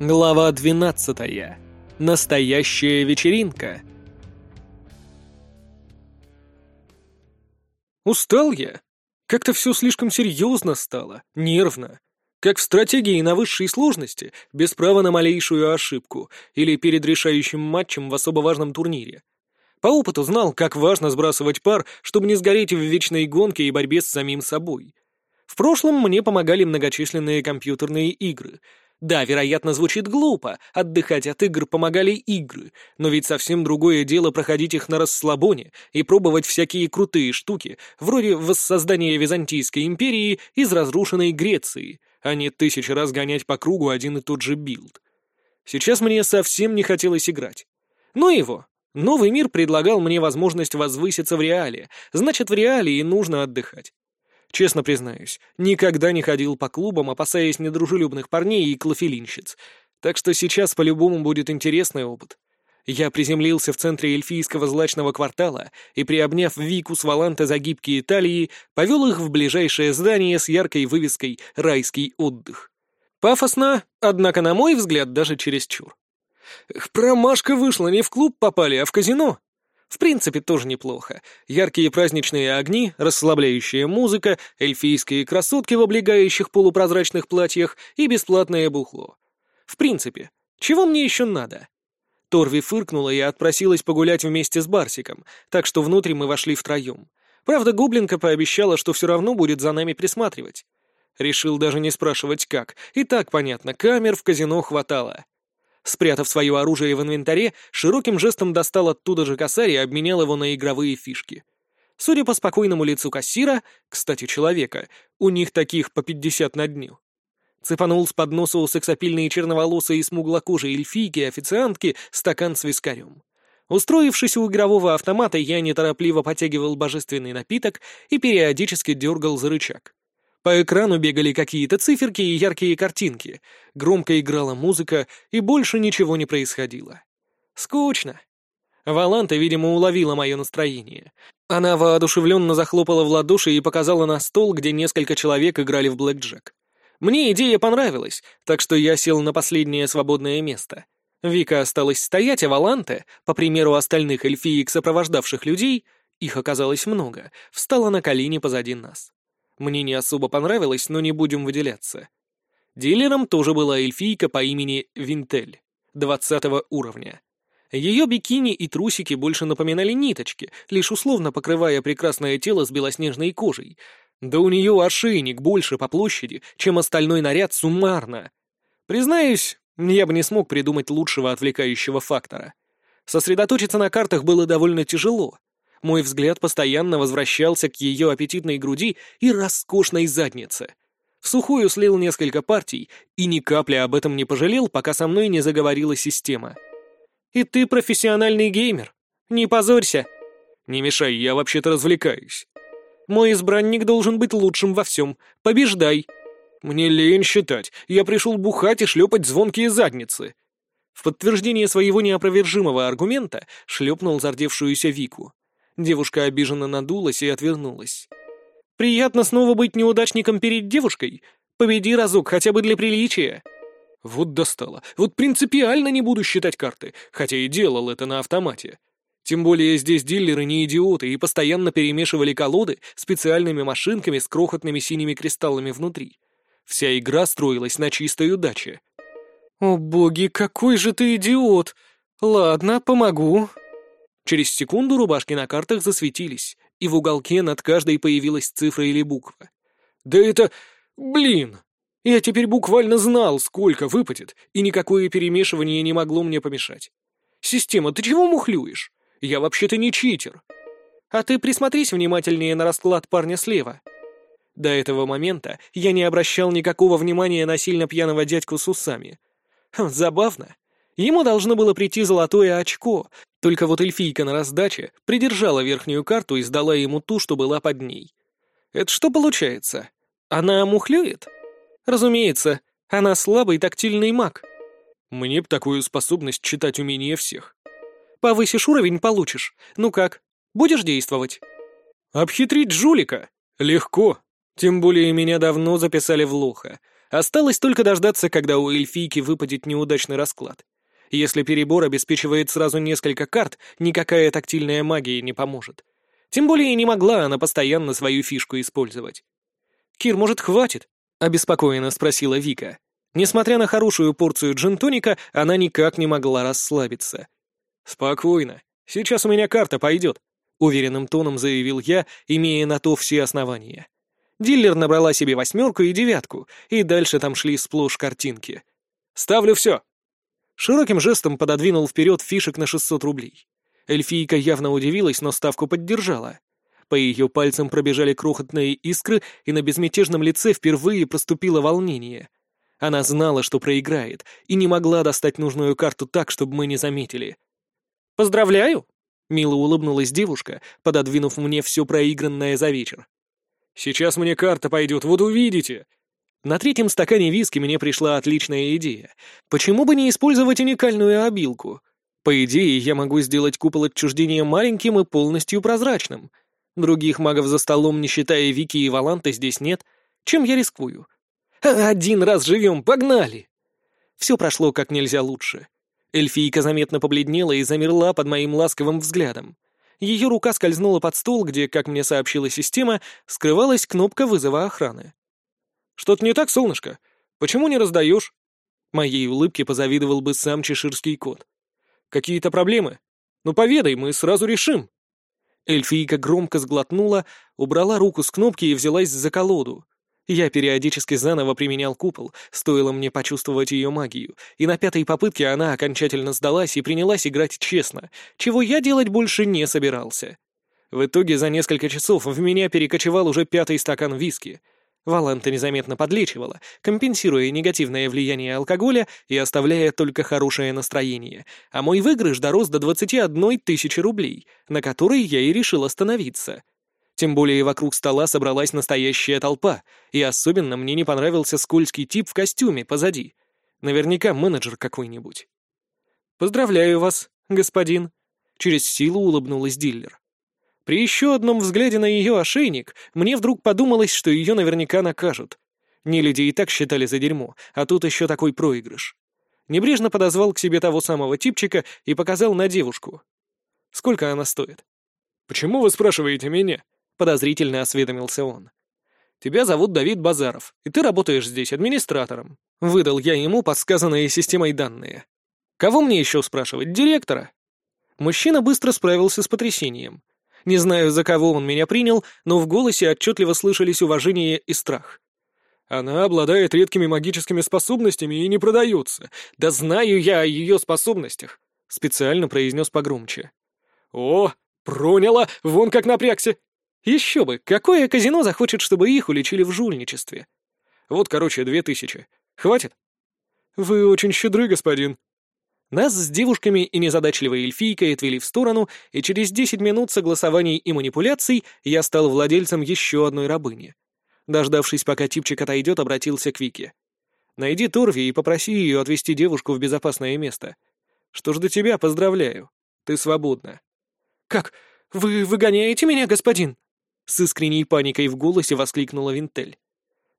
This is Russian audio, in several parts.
Глава 12. Настоящая вечеринка. Устал я. Как-то все слишком серьезно стало, нервно. Как в стратегии на высшей сложности, без права на малейшую ошибку, или перед решающим матчем в особо важном турнире. По опыту знал, как важно сбрасывать пар, чтобы не сгореть в вечной гонке и борьбе с самим собой. В прошлом мне помогали многочисленные компьютерные игры — да, вероятно, звучит глупо, отдыхать от игр помогали игры, но ведь совсем другое дело проходить их на расслабоне и пробовать всякие крутые штуки, вроде воссоздания Византийской империи из разрушенной Греции, а не тысячи раз гонять по кругу один и тот же билд. Сейчас мне совсем не хотелось играть. Ну его. Новый мир предлагал мне возможность возвыситься в реале, значит, в реале и нужно отдыхать. Честно признаюсь, никогда не ходил по клубам, опасаясь недружелюбных парней и клофелинщиц. Так что сейчас по-любому будет интересный опыт. Я приземлился в центре эльфийского злачного квартала и, приобняв Вику с Валанта за гибкие талии, повел их в ближайшее здание с яркой вывеской «Райский отдых». Пафосно, однако, на мой взгляд, даже чересчур. Промашка вышла, не в клуб попали, а в казино. В принципе, тоже неплохо. Яркие праздничные огни, расслабляющая музыка, эльфийские красотки в облегающих полупрозрачных платьях и бесплатное бухло. В принципе, чего мне еще надо? Торви фыркнула и отпросилась погулять вместе с Барсиком, так что внутрь мы вошли втроем. Правда, гоблинка пообещала, что все равно будет за нами присматривать. Решил даже не спрашивать как, и так понятно, камер в казино хватало. Спрятав свое оружие в инвентаре, широким жестом достал оттуда же косарь и обменял его на игровые фишки. Судя по спокойному лицу кассира, кстати, человека, у них таких по пятьдесят на дню. Цепанул с подноса у сексапильные черноволосые и смуглокожие эльфийки официантки стакан с вискарем. Устроившись у игрового автомата, я неторопливо потягивал божественный напиток и периодически дергал за рычаг. По экрану бегали какие-то циферки и яркие картинки, громко играла музыка, и больше ничего не происходило. Скучно. Валанта, видимо, уловила мое настроение. Она воодушевленно захлопала в ладоши и показала на стол, где несколько человек играли в блэкджек. Мне идея понравилась, так что я сел на последнее свободное место. Вика осталась стоять, а Валанте, по примеру остальных эльфиек, сопровождавших людей, их оказалось много, встала на колени позади нас. Мне не особо понравилось, но не будем выделяться. Дилером тоже была эльфийка по имени Винтель, 20 уровня. Ее бикини и трусики больше напоминали ниточки, лишь условно покрывая прекрасное тело с белоснежной кожей. Да у нее ошейник больше по площади, чем остальной наряд суммарно. Признаюсь, я бы не смог придумать лучшего отвлекающего фактора. Сосредоточиться на картах было довольно тяжело. Мой взгляд постоянно возвращался к ее аппетитной груди и роскошной заднице. В сухую слил несколько партий и ни капли об этом не пожалел, пока со мной не заговорила система. «И ты профессиональный геймер. Не позорься». «Не мешай, я вообще-то развлекаюсь». «Мой избранник должен быть лучшим во всем. Побеждай». «Мне лень считать. Я пришел бухать и шлепать звонкие задницы». В подтверждение своего неопровержимого аргумента шлепнул зардевшуюся Вику. Девушка обиженно надулась и отвернулась. «Приятно снова быть неудачником перед девушкой? Победи разок, хотя бы для приличия!» Вот достало. Вот принципиально не буду считать карты, хотя и делал это на автомате. Тем более здесь дилеры не идиоты и постоянно перемешивали колоды специальными машинками с крохотными синими кристаллами внутри. Вся игра строилась на чистой удаче. «О боги, какой же ты идиот! Ладно, помогу!» Через секунду рубашки на картах засветились, и в уголке над каждой появилась цифра или буква. «Да это... блин! Я теперь буквально знал, сколько выпадет, и никакое перемешивание не могло мне помешать. Система, ты чего мухлюешь? Я вообще-то не читер. А ты присмотрись внимательнее на расклад парня слева». До этого момента я не обращал никакого внимания на сильно пьяного дядьку с усами. Хм, забавно. Ему должно было прийти золотое очко, только вот эльфийка на раздаче придержала верхнюю карту и сдала ему ту, что была под ней. Это что получается? Она мухлюет? Разумеется, она слабый тактильный маг. Мне б такую способность читать умение всех. Повысишь уровень — получишь. Ну как, будешь действовать? Обхитрить жулика? Легко. Тем более меня давно записали в лоха. Осталось только дождаться, когда у эльфийки выпадет неудачный расклад. Если перебор обеспечивает сразу несколько карт, никакая тактильная магия не поможет. Тем более не могла она постоянно свою фишку использовать. «Кир, может, хватит?» — обеспокоенно спросила Вика. Несмотря на хорошую порцию джинтоника, она никак не могла расслабиться. «Спокойно. Сейчас у меня карта пойдет», — уверенным тоном заявил я, имея на то все основания. Диллер набрала себе восьмерку и девятку, и дальше там шли сплошь картинки. «Ставлю все!» Широким жестом пододвинул вперед фишек на 600 рублей. Эльфийка явно удивилась, но ставку поддержала. По ее пальцам пробежали крохотные искры, и на безмятежном лице впервые проступило волнение. Она знала, что проиграет, и не могла достать нужную карту так, чтобы мы не заметили. «Поздравляю!» — мило улыбнулась девушка, пододвинув мне все проигранное за вечер. «Сейчас мне карта пойдет, вот увидите!» На третьем стакане виски мне пришла отличная идея. Почему бы не использовать уникальную обилку? По идее, я могу сделать купол отчуждения маленьким и полностью прозрачным. Других магов за столом, не считая Вики и Валанта, здесь нет. Чем я рискую? Один раз живем, погнали! Все прошло как нельзя лучше. Эльфийка заметно побледнела и замерла под моим ласковым взглядом. Ее рука скользнула под стол, где, как мне сообщила система, скрывалась кнопка вызова охраны. «Что-то не так, солнышко? Почему не раздаешь?» Моей улыбке позавидовал бы сам чеширский кот. «Какие-то проблемы? Ну поведай, мы сразу решим». Эльфийка громко сглотнула, убрала руку с кнопки и взялась за колоду. Я периодически заново применял купол, стоило мне почувствовать ее магию, и на пятой попытке она окончательно сдалась и принялась играть честно, чего я делать больше не собирался. В итоге за несколько часов в меня перекочевал уже пятый стакан виски. Валанта незаметно подлечивала, компенсируя негативное влияние алкоголя и оставляя только хорошее настроение, а мой выигрыш дорос до 21 тысячи рублей, на которой я и решил остановиться — тем более вокруг стола собралась настоящая толпа, и особенно мне не понравился скользкий тип в костюме позади. Наверняка менеджер какой-нибудь. «Поздравляю вас, господин», — через силу улыбнулась диллер. При еще одном взгляде на ее ошейник мне вдруг подумалось, что ее наверняка накажут. Не люди и так считали за дерьмо, а тут еще такой проигрыш. Небрежно подозвал к себе того самого типчика и показал на девушку. «Сколько она стоит?» «Почему вы спрашиваете меня?» подозрительно осведомился он. «Тебя зовут Давид Базаров, и ты работаешь здесь администратором». Выдал я ему подсказанные системой данные. «Кого мне еще спрашивать? Директора?» Мужчина быстро справился с потрясением. Не знаю, за кого он меня принял, но в голосе отчетливо слышались уважение и страх. «Она обладает редкими магическими способностями и не продается. Да знаю я о ее способностях», — специально произнес погромче. «О, проняла, вон как напрягся. Еще бы, какое казино захочет, чтобы их уличили в жульничестве? Вот, короче, две тысячи. Хватит? Вы очень щедры, господин. Нас с девушками и незадачливой эльфийкой отвели в сторону, и через десять минут согласований и манипуляций я стал владельцем еще одной рабыни. Дождавшись, пока типчик отойдет, обратился к Вике. «Найди Торви и попроси ее отвезти девушку в безопасное место. Что ж до тебя, поздравляю. Ты свободна». «Как? Вы выгоняете меня, господин?» С искренней паникой в голосе воскликнула Винтель.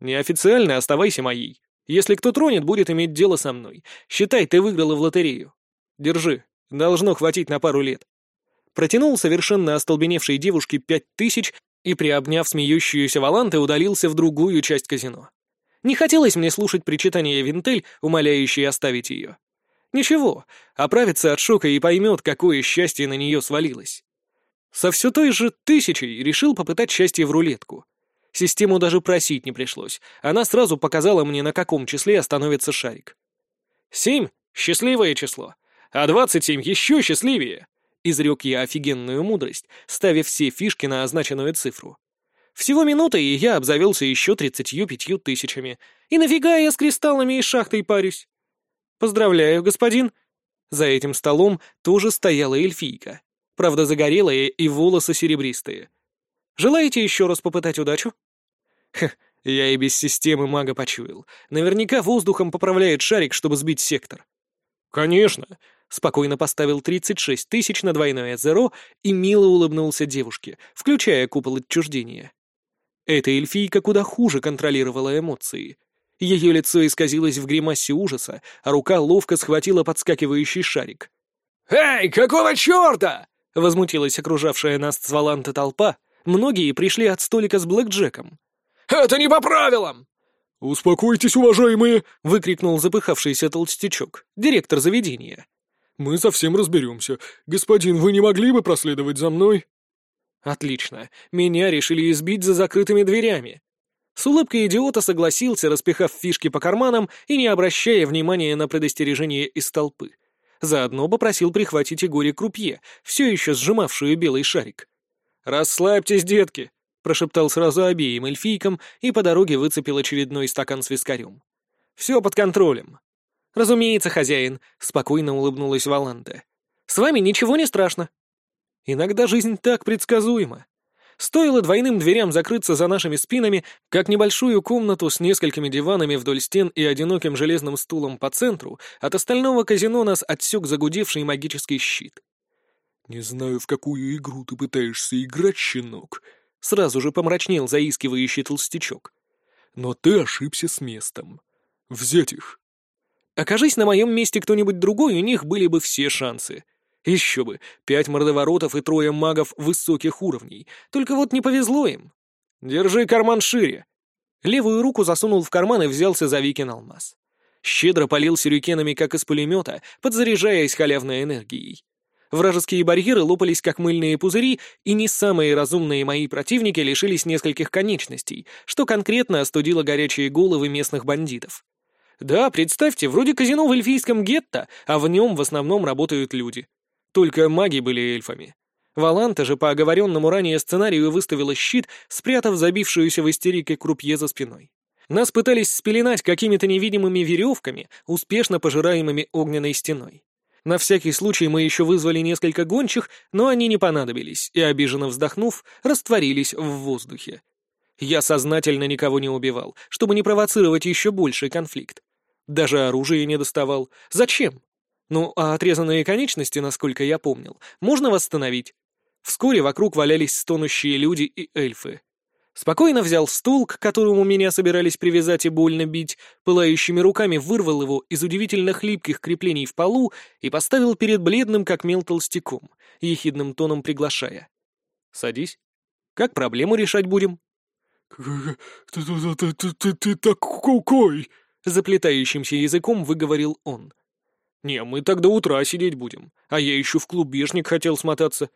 «Неофициально оставайся моей. Если кто тронет, будет иметь дело со мной. Считай, ты выиграла в лотерею. Держи, должно хватить на пару лет». Протянул совершенно остолбеневшей девушке пять тысяч и, приобняв смеющуюся Валанты, удалился в другую часть казино. Не хотелось мне слушать причитания Винтель, умоляющей оставить ее. Ничего, оправится от шока и поймет, какое счастье на нее свалилось. Со все той же тысячей решил попытать счастье в рулетку. Систему даже просить не пришлось. Она сразу показала мне, на каком числе остановится шарик. «Семь — счастливое число, а двадцать семь еще счастливее!» — изрек я офигенную мудрость, ставя все фишки на означенную цифру. Всего минута, и я обзавелся еще тридцатью пятью тысячами. И нафига я с кристаллами и шахтой парюсь? Поздравляю, господин. За этим столом тоже стояла эльфийка правда загорелые и волосы серебристые. Желаете еще раз попытать удачу? Хе, я и без системы мага почуял. Наверняка воздухом поправляет шарик, чтобы сбить сектор. Конечно. Спокойно поставил 36 тысяч на двойное зеро и мило улыбнулся девушке, включая купол отчуждения. Эта эльфийка куда хуже контролировала эмоции. Ее лицо исказилось в гримасе ужаса, а рука ловко схватила подскакивающий шарик. «Эй, какого черта?» — возмутилась окружавшая нас с Валанта толпа. Многие пришли от столика с блэкджеком. «Это не по правилам!» «Успокойтесь, уважаемые!» — выкрикнул запыхавшийся толстячок, директор заведения. «Мы совсем разберемся. Господин, вы не могли бы проследовать за мной?» «Отлично. Меня решили избить за закрытыми дверями. С улыбкой идиота согласился, распихав фишки по карманам и не обращая внимания на предостережение из толпы. Заодно попросил прихватить Игоре крупье, все еще сжимавшую белый шарик. «Расслабьтесь, детки!» — прошептал сразу обеим эльфийкам и по дороге выцепил очередной стакан с вискарем. «Все под контролем». «Разумеется, хозяин», — спокойно улыбнулась Валанта. «С вами ничего не страшно». Иногда жизнь так предсказуема. Стоило двойным дверям закрыться за нашими спинами, как небольшую комнату с несколькими диванами вдоль стен и одиноким железным стулом по центру от остального казино нас отсек загудевший магический щит. «Не знаю, в какую игру ты пытаешься играть, щенок», — сразу же помрачнел заискивающий толстячок. «Но ты ошибся с местом. Взять их». Окажись на моем месте кто-нибудь другой, у них были бы все шансы. Еще бы, пять мордоворотов и трое магов высоких уровней. Только вот не повезло им. Держи карман шире. Левую руку засунул в карман и взялся за Викин алмаз. Щедро полил сюрикенами, как из пулемета, подзаряжаясь халявной энергией. Вражеские барьеры лопались, как мыльные пузыри, и не самые разумные мои противники лишились нескольких конечностей, что конкретно остудило горячие головы местных бандитов. Да, представьте, вроде казино в эльфийском гетто, а в нем в основном работают люди. Только маги были эльфами. Валанта же по оговоренному ранее сценарию выставила щит, спрятав забившуюся в истерике крупье за спиной. Нас пытались спеленать какими-то невидимыми веревками, успешно пожираемыми огненной стеной. На всякий случай мы еще вызвали несколько гончих, но они не понадобились, и, обиженно вздохнув, растворились в воздухе. Я сознательно никого не убивал, чтобы не провоцировать еще больший конфликт. Даже оружие не доставал. Зачем? Ну, а отрезанные конечности, насколько я помнил, можно восстановить. Вскоре вокруг валялись стонущие люди и эльфы. Спокойно взял стул, к которому меня собирались привязать и больно бить, пылающими руками вырвал его из удивительно хлипких креплений в полу и поставил перед бледным, как мел толстяком, ехидным тоном приглашая. «Садись. Как проблему решать будем?» «Ты такой!» — заплетающимся языком выговорил он. «Не, мы так до утра сидеть будем, а я еще в клубешник хотел смотаться.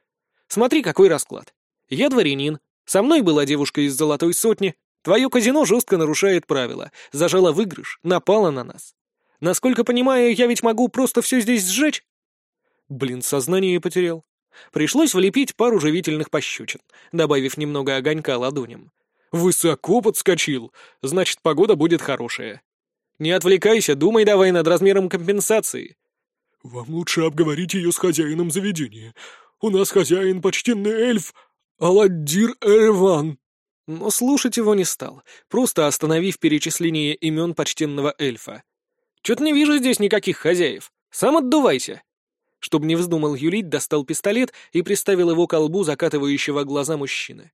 Смотри, какой расклад. Я дворянин, со мной была девушка из золотой сотни, твое казино жестко нарушает правила, зажала выигрыш, напала на нас. Насколько понимаю, я ведь могу просто все здесь сжечь?» Блин, сознание потерял. Пришлось влепить пару живительных пощечин, добавив немного огонька ладоням. «Высоко подскочил, значит, погода будет хорошая. Не отвлекайся, думай давай над размером компенсации. Вам лучше обговорить ее с хозяином заведения. У нас хозяин почтенный эльф Аладдир Эреван. Но слушать его не стал, просто остановив перечисление имен почтенного эльфа. Чё-то не вижу здесь никаких хозяев. Сам отдувайся. Чтобы не вздумал юлить, достал пистолет и приставил его к колбу закатывающего глаза мужчины.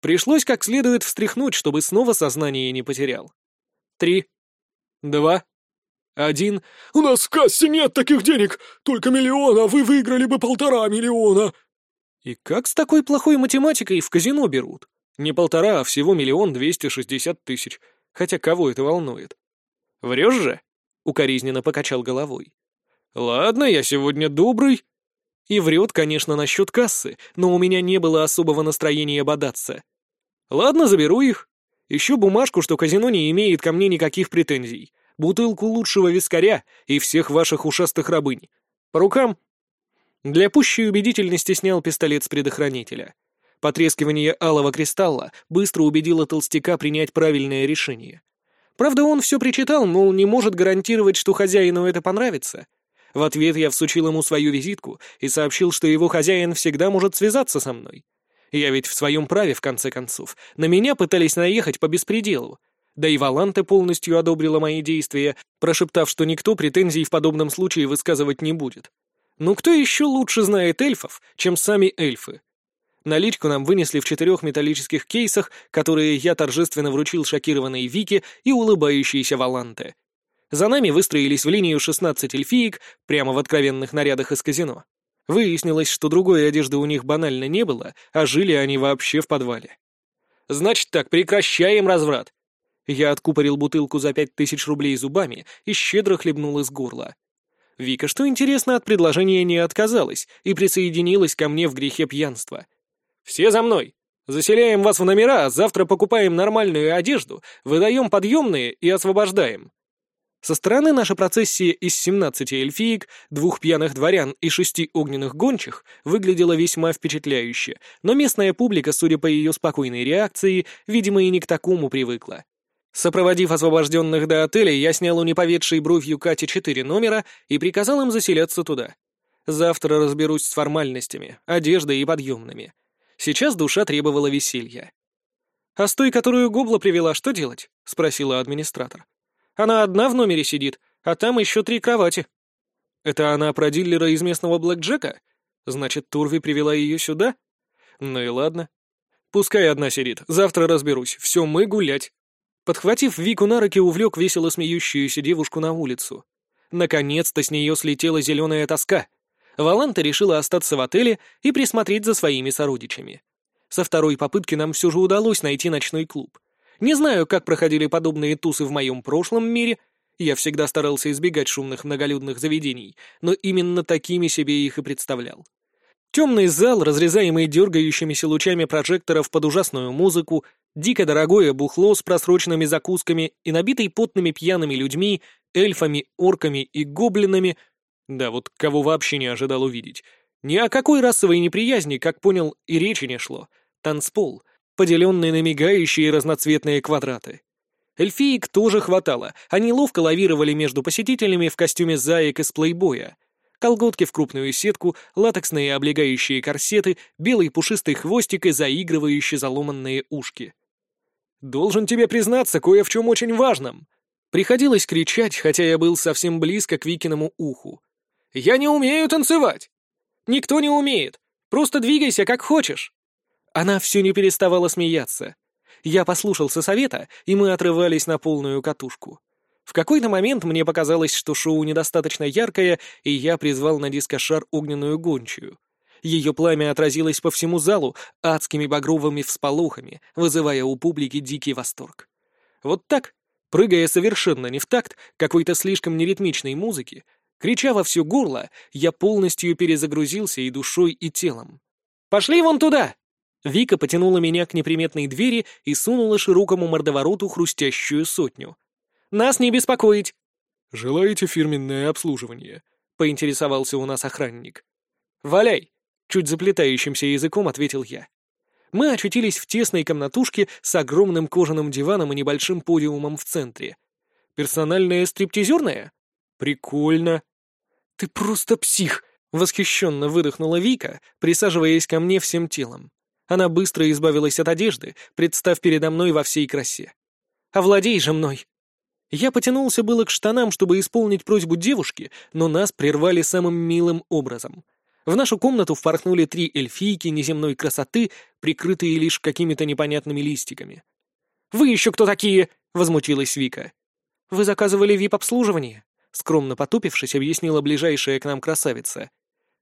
Пришлось как следует встряхнуть, чтобы снова сознание не потерял. Три, Два. Один. «У нас в кассе нет таких денег! Только миллион, а вы выиграли бы полтора миллиона!» И как с такой плохой математикой в казино берут? Не полтора, а всего миллион двести шестьдесят тысяч. Хотя кого это волнует? Врешь же? Укоризненно покачал головой. Ладно, я сегодня добрый. И врет, конечно, насчет кассы, но у меня не было особого настроения бодаться. Ладно, заберу их. Ищу бумажку, что казино не имеет ко мне никаких претензий. Бутылку лучшего вискаря и всех ваших ушастых рабынь. По рукам. Для пущей убедительности снял пистолет с предохранителя. Потрескивание алого кристалла быстро убедило толстяка принять правильное решение. Правда, он все причитал, мол, не может гарантировать, что хозяину это понравится. В ответ я всучил ему свою визитку и сообщил, что его хозяин всегда может связаться со мной. Я ведь в своем праве, в конце концов. На меня пытались наехать по беспределу. Да и Валанте полностью одобрила мои действия, прошептав, что никто претензий в подобном случае высказывать не будет. Ну кто еще лучше знает эльфов, чем сами эльфы? Наличку нам вынесли в четырех металлических кейсах, которые я торжественно вручил шокированной Вике и улыбающейся Валанте. За нами выстроились в линию 16 эльфиек, прямо в откровенных нарядах из казино. Выяснилось, что другой одежды у них банально не было, а жили они вообще в подвале. «Значит так, прекращаем разврат!» Я откупорил бутылку за пять тысяч рублей зубами и щедро хлебнул из горла. Вика, что интересно, от предложения не отказалась и присоединилась ко мне в грехе пьянства. «Все за мной! Заселяем вас в номера, а завтра покупаем нормальную одежду, выдаем подъемные и освобождаем. Со стороны наша процессия из 17 эльфиек, двух пьяных дворян и шести огненных гончих выглядела весьма впечатляюще, но местная публика, судя по ее спокойной реакции, видимо, и не к такому привыкла. Сопроводив освобожденных до отеля, я снял у неповедшей бровью Кати четыре номера и приказал им заселяться туда. Завтра разберусь с формальностями, одеждой и подъемными. Сейчас душа требовала веселья. «А с той, которую Гобла привела, что делать?» — спросила администратор. Она одна в номере сидит, а там еще три кровати». «Это она про диллера из местного блэкджека? Значит, Турви привела ее сюда? Ну и ладно. Пускай одна сидит, завтра разберусь, все, мы гулять». Подхватив Вику на руки, увлек весело смеющуюся девушку на улицу. Наконец-то с нее слетела зеленая тоска. Валанта решила остаться в отеле и присмотреть за своими сородичами. Со второй попытки нам все же удалось найти ночной клуб. Не знаю, как проходили подобные тусы в моем прошлом мире. Я всегда старался избегать шумных многолюдных заведений, но именно такими себе их и представлял. Темный зал, разрезаемый дергающимися лучами прожекторов под ужасную музыку, дико дорогое бухло с просроченными закусками и набитый потными пьяными людьми, эльфами, орками и гоблинами. Да вот кого вообще не ожидал увидеть. Ни о какой расовой неприязни, как понял, и речи не шло. Танцпол — поделенные на мигающие разноцветные квадраты. Эльфиек тоже хватало, они ловко лавировали между посетителями в костюме заек из плейбоя. Колготки в крупную сетку, латексные облегающие корсеты, белый пушистый хвостик и заигрывающие заломанные ушки. «Должен тебе признаться кое в чем очень важном!» Приходилось кричать, хотя я был совсем близко к Викиному уху. «Я не умею танцевать!» «Никто не умеет! Просто двигайся, как хочешь!» Она все не переставала смеяться. Я послушался совета, и мы отрывались на полную катушку. В какой-то момент мне показалось, что шоу недостаточно яркое, и я призвал на дискошар огненную гончую. Ее пламя отразилось по всему залу адскими багровыми всполохами, вызывая у публики дикий восторг. Вот так, прыгая совершенно не в такт какой-то слишком неритмичной музыки, крича во все горло, я полностью перезагрузился и душой, и телом. «Пошли вон туда!» Вика потянула меня к неприметной двери и сунула широкому мордовороту хрустящую сотню. «Нас не беспокоить!» «Желаете фирменное обслуживание?» — поинтересовался у нас охранник. «Валяй!» — чуть заплетающимся языком ответил я. Мы очутились в тесной комнатушке с огромным кожаным диваном и небольшим подиумом в центре. Персональная стриптизерная? Прикольно. «Ты просто псих!» — восхищенно выдохнула Вика, присаживаясь ко мне всем телом. Она быстро избавилась от одежды, представ передо мной во всей красе. «Овладей же мной!» Я потянулся было к штанам, чтобы исполнить просьбу девушки, но нас прервали самым милым образом. В нашу комнату впорхнули три эльфийки неземной красоты, прикрытые лишь какими-то непонятными листиками. «Вы еще кто такие?» — возмутилась Вика. «Вы заказывали вип-обслуживание», — скромно потупившись, объяснила ближайшая к нам красавица.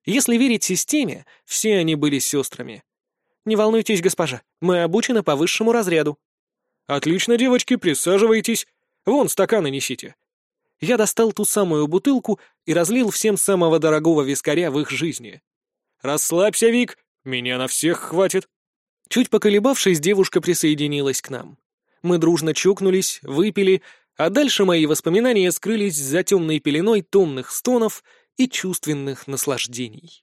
Если верить системе, все они были сестрами. «Не волнуйтесь, госпожа, мы обучены по высшему разряду». «Отлично, девочки, присаживайтесь. Вон, стаканы несите». Я достал ту самую бутылку и разлил всем самого дорогого вискаря в их жизни. «Расслабься, Вик, меня на всех хватит». Чуть поколебавшись, девушка присоединилась к нам. Мы дружно чокнулись, выпили, а дальше мои воспоминания скрылись за темной пеленой томных стонов и чувственных наслаждений.